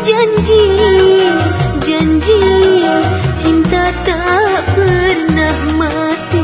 janji janji. Cinta tak pernah mati.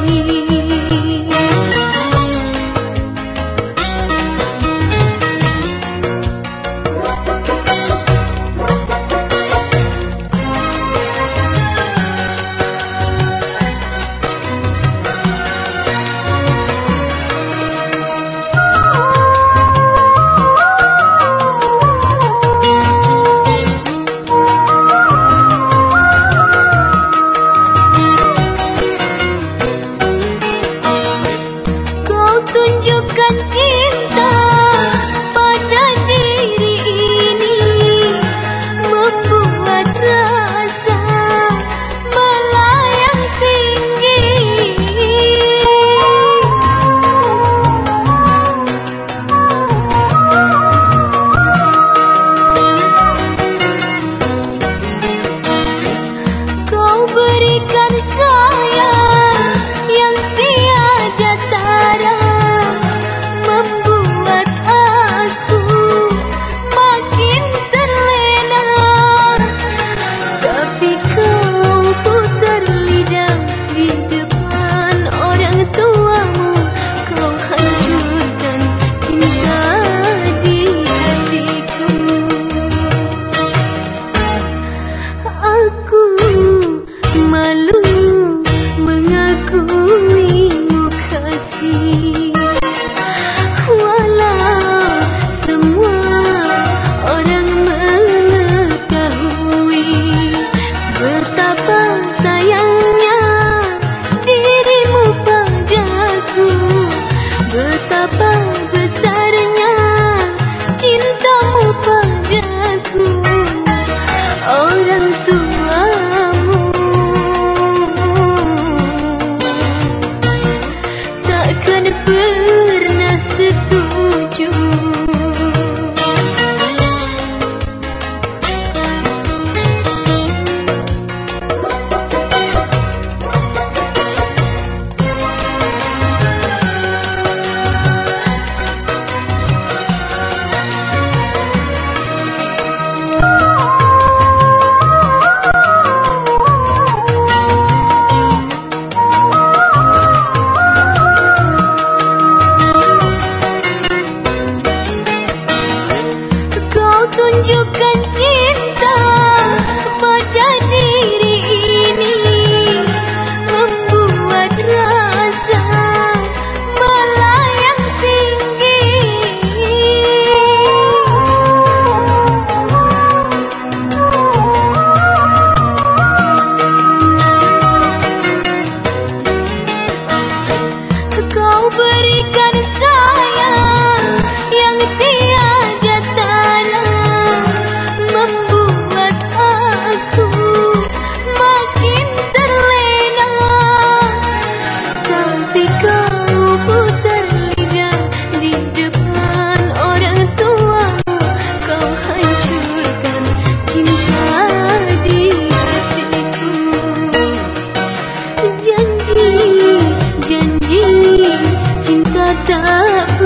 じ。